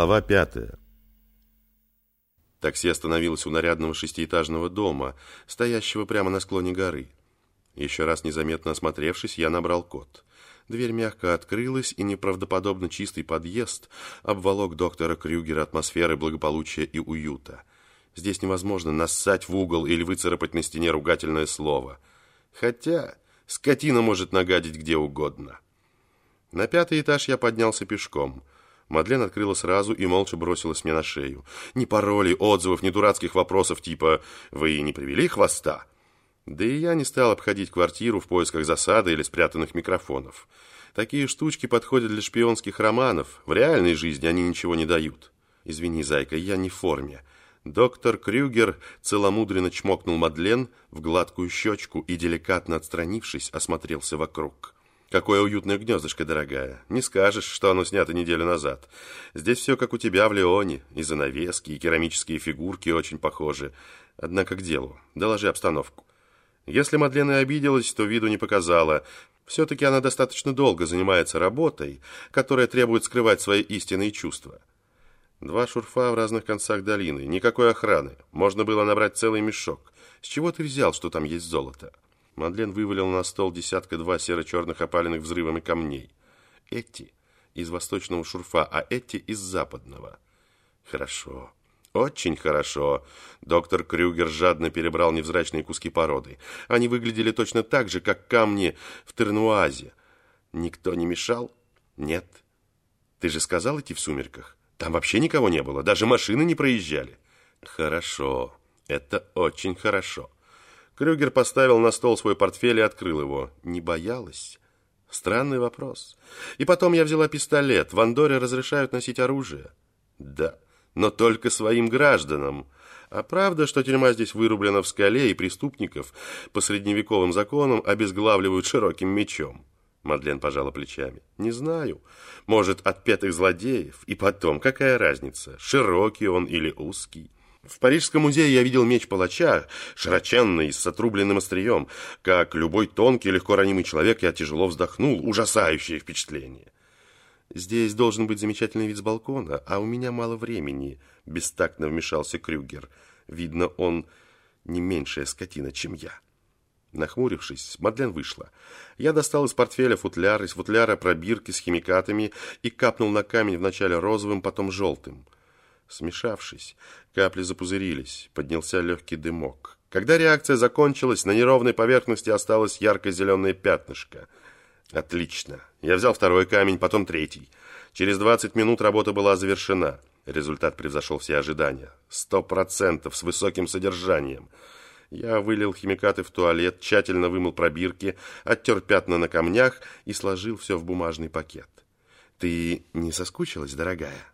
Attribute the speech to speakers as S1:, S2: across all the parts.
S1: Глава пятая. Такси остановилось у нарядного шестиэтажного дома, стоящего прямо на склоне горы. Еще раз незаметно осмотревшись, я набрал код. Дверь мягко открылась, и неправдоподобно чистый подъезд обволок доктора Крюгера атмосферы благополучия и уюта. Здесь невозможно нассать в угол или выцарапать на стене ругательное слово. Хотя скотина может нагадить где угодно. На пятый этаж я поднялся пешком – Мадлен открыла сразу и молча бросилась мне на шею. Ни паролей, отзывов, ни дурацких вопросов типа «Вы не привели хвоста?» Да и я не стал обходить квартиру в поисках засады или спрятанных микрофонов. Такие штучки подходят для шпионских романов. В реальной жизни они ничего не дают. Извини, зайка, я не в форме. Доктор Крюгер целомудренно чмокнул Мадлен в гладкую щечку и, деликатно отстранившись, осмотрелся вокруг. Какое уютное гнездышко, дорогая. Не скажешь, что оно снято неделю назад. Здесь все как у тебя в Леоне. И занавески, и керамические фигурки очень похожи. Однако к делу. Доложи обстановку. Если Мадлен обиделась, то виду не показала. Все-таки она достаточно долго занимается работой, которая требует скрывать свои истинные чувства. Два шурфа в разных концах долины. Никакой охраны. Можно было набрать целый мешок. С чего ты взял, что там есть золото? Мадлен вывалил на стол десятка-два серо-черных опаленных взрывами камней. Эти из восточного шурфа, а эти из западного. Хорошо. Очень хорошо. Доктор Крюгер жадно перебрал невзрачные куски породы. Они выглядели точно так же, как камни в Тернуазе. Никто не мешал? Нет. Ты же сказал идти в сумерках? Там вообще никого не было, даже машины не проезжали. Хорошо. Это очень хорошо. Крюгер поставил на стол свой портфель и открыл его. Не боялась? Странный вопрос. И потом я взяла пистолет. В Андоре разрешают носить оружие. Да, но только своим гражданам. А правда, что тюрьма здесь вырублена в скале, и преступников по средневековым законам обезглавливают широким мечом? Мадлен пожала плечами. «Не знаю. Может, от пятых злодеев. И потом, какая разница, широкий он или узкий?» В Парижском музее я видел меч палача, широченный, с отрубленным острием. Как любой тонкий, легко ранимый человек, я тяжело вздохнул. Ужасающее впечатление. Здесь должен быть замечательный вид с балкона, а у меня мало времени, бестактно вмешался Крюгер. Видно, он не меньшая скотина, чем я. Нахмурившись, Мадлен вышла. Я достал из портфеля футляр, из футляра пробирки с химикатами и капнул на камень вначале розовым, потом желтым. Смешавшись, капли запузырились, поднялся легкий дымок. Когда реакция закончилась, на неровной поверхности осталось ярко-зеленое пятнышко. Отлично. Я взял второй камень, потом третий. Через 20 минут работа была завершена. Результат превзошел все ожидания. Сто процентов с высоким содержанием. Я вылил химикаты в туалет, тщательно вымыл пробирки, оттер пятна на камнях и сложил все в бумажный пакет. Ты не соскучилась, дорогая?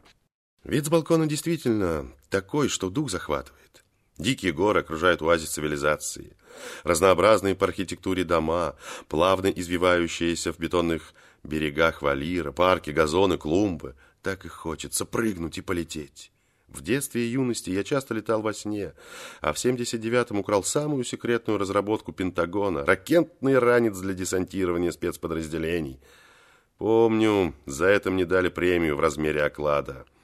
S1: Вид с балкона действительно такой, что дух захватывает. Дикие горы окружают оазис цивилизации. Разнообразные по архитектуре дома, плавно извивающиеся в бетонных берегах валира, парки, газоны, клумбы. Так и хочется прыгнуть и полететь. В детстве и юности я часто летал во сне, а в 79-м украл самую секретную разработку Пентагона – ракетный ранец для десантирования спецподразделений. Помню, за это мне дали премию в размере оклада –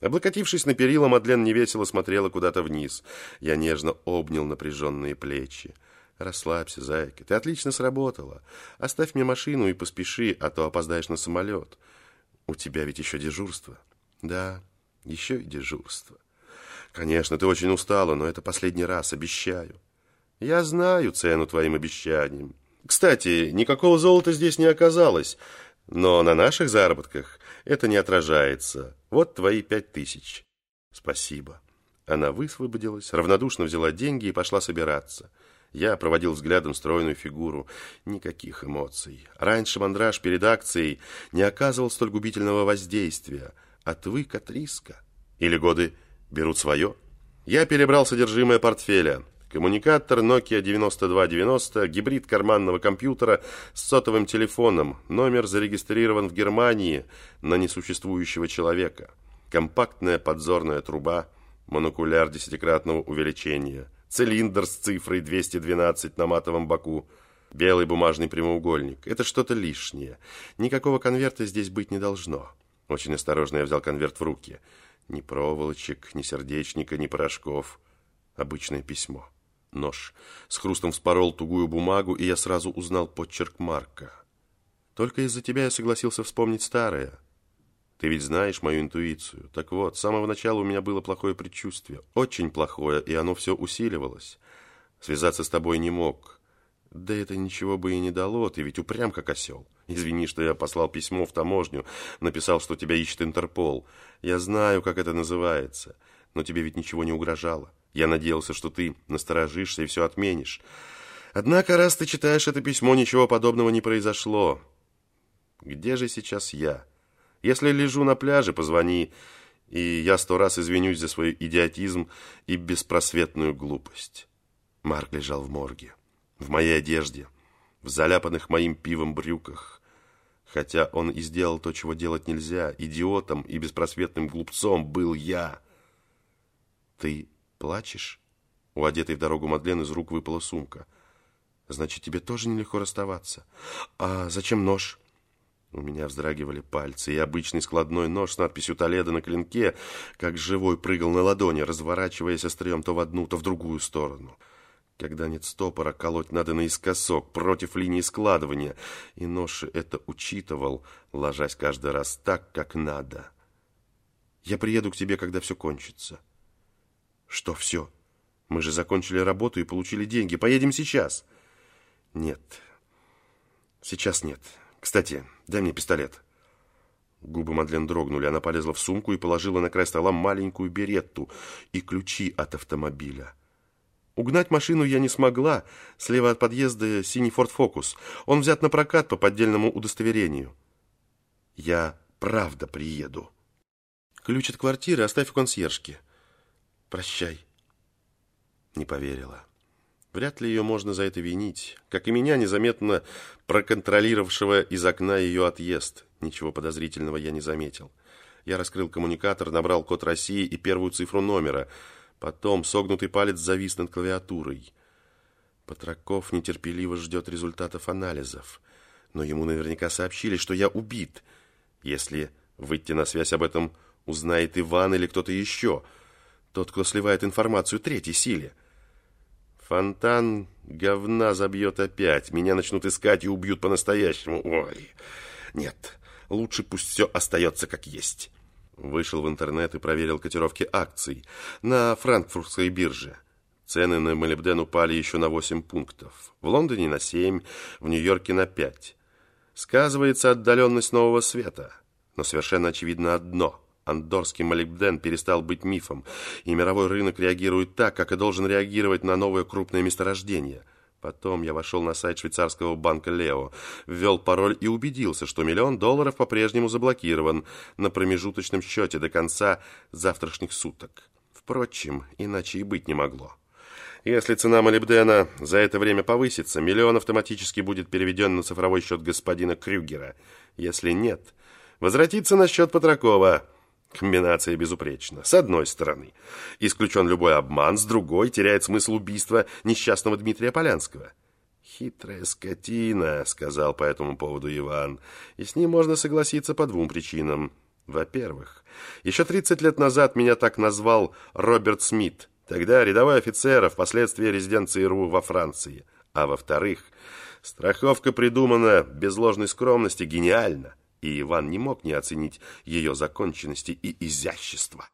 S1: Облокотившись на перила, Мадлен невесело смотрела куда-то вниз. Я нежно обнял напряженные плечи. «Расслабься, зайка, ты отлично сработала. Оставь мне машину и поспеши, а то опоздаешь на самолет. У тебя ведь еще дежурство». «Да, еще и дежурство». «Конечно, ты очень устала, но это последний раз, обещаю». «Я знаю цену твоим обещаниям. Кстати, никакого золота здесь не оказалось, но на наших заработках это не отражается. Вот твои пять тысяч. Спасибо. Она высвободилась, равнодушно взяла деньги и пошла собираться. Я проводил взглядом стройную фигуру. Никаких эмоций. Раньше мандраж перед акцией не оказывал столь губительного воздействия. Отвык от риска. Или годы берут свое? Я перебрал содержимое портфеля. Коммуникатор Nokia 9290, гибрид карманного компьютера с сотовым телефоном. Номер зарегистрирован в Германии на несуществующего человека. Компактная подзорная труба, монокуляр десятикратного увеличения, цилиндр с цифрой 212 на матовом боку, белый бумажный прямоугольник. Это что-то лишнее. Никакого конверта здесь быть не должно. Очень осторожно я взял конверт в руки. Ни проволочек, ни сердечника, ни порошков. Обычное письмо. Нож с хрустом вспорол тугую бумагу, и я сразу узнал почерк Марка. Только из-за тебя я согласился вспомнить старое. Ты ведь знаешь мою интуицию. Так вот, с самого начала у меня было плохое предчувствие. Очень плохое, и оно все усиливалось. Связаться с тобой не мог. Да это ничего бы и не дало, ты ведь упрям как осел. Извини, что я послал письмо в таможню, написал, что тебя ищет Интерпол. Я знаю, как это называется, но тебе ведь ничего не угрожало. Я надеялся, что ты насторожишься и все отменишь. Однако, раз ты читаешь это письмо, ничего подобного не произошло. Где же сейчас я? Если лежу на пляже, позвони, и я сто раз извинюсь за свой идиотизм и беспросветную глупость. Марк лежал в морге, в моей одежде, в заляпанных моим пивом брюках. Хотя он и сделал то, чего делать нельзя, идиотом и беспросветным глупцом был я. Ты плачешь? У одетой в дорогу Мадлен из рук выпала сумка. Значит, тебе тоже нелегко расставаться. А зачем нож? У меня вздрагивали пальцы, и обычный складной нож с надписью «Толедо» на клинке, как живой прыгал на ладони, разворачиваясь острием то в одну, то в другую сторону. Когда нет стопора, колоть надо наискосок, против линии складывания. И нож это учитывал, ложась каждый раз так, как надо. Я приеду к тебе, когда все кончится. Что все? Мы же закончили работу и получили деньги. Поедем сейчас. Нет. Сейчас нет. Кстати, дай мне пистолет. Губы Мадлен дрогнули. Она полезла в сумку и положила на край стола маленькую беретту и ключи от автомобиля. Угнать машину я не смогла. Слева от подъезда синий Форд Фокус. Он взят на прокат по поддельному удостоверению. Я правда приеду. Ключ от квартиры оставь в консьержке. Прощай. Не поверила. Вряд ли ее можно за это винить. Как и меня, незаметно проконтролировавшего из окна ее отъезд. Ничего подозрительного я не заметил. Я раскрыл коммуникатор, набрал код России и первую цифру номера – Потом согнутый палец завис над клавиатурой. Патраков нетерпеливо ждет результатов анализов. Но ему наверняка сообщили, что я убит. Если выйти на связь об этом узнает Иван или кто-то еще. Тот, кто сливает информацию третьей силе. Фонтан говна забьет опять. Меня начнут искать и убьют по-настоящему. Ой, нет, лучше пусть все остается как есть. Вышел в интернет и проверил котировки акций на франкфуртской бирже. Цены на молибден упали еще на 8 пунктов. В Лондоне на 7, в Нью-Йорке на 5. Сказывается отдаленность нового света. Но совершенно очевидно одно. Андорский молибден перестал быть мифом, и мировой рынок реагирует так, как и должен реагировать на новое крупное месторождение – Потом я вошел на сайт швейцарского банка Лео, ввел пароль и убедился, что миллион долларов по-прежнему заблокирован на промежуточном счете до конца завтрашних суток. Впрочем, иначе и быть не могло. Если цена молибдена за это время повысится, миллион автоматически будет переведен на цифровой счет господина Крюгера. Если нет, возвратится на счет Патракова – Комбинация безупречна. С одной стороны, исключен любой обман, с другой теряет смысл убийства несчастного Дмитрия Полянского. «Хитрая скотина», — сказал по этому поводу Иван, и с ним можно согласиться по двум причинам. Во-первых, еще 30 лет назад меня так назвал Роберт Смит, тогда рядовой офицер, а впоследствии резидент ЦРУ во Франции. А во-вторых, страховка придумана без ложной скромности гениально и Иван не мог не оценить ее законченности и изящества.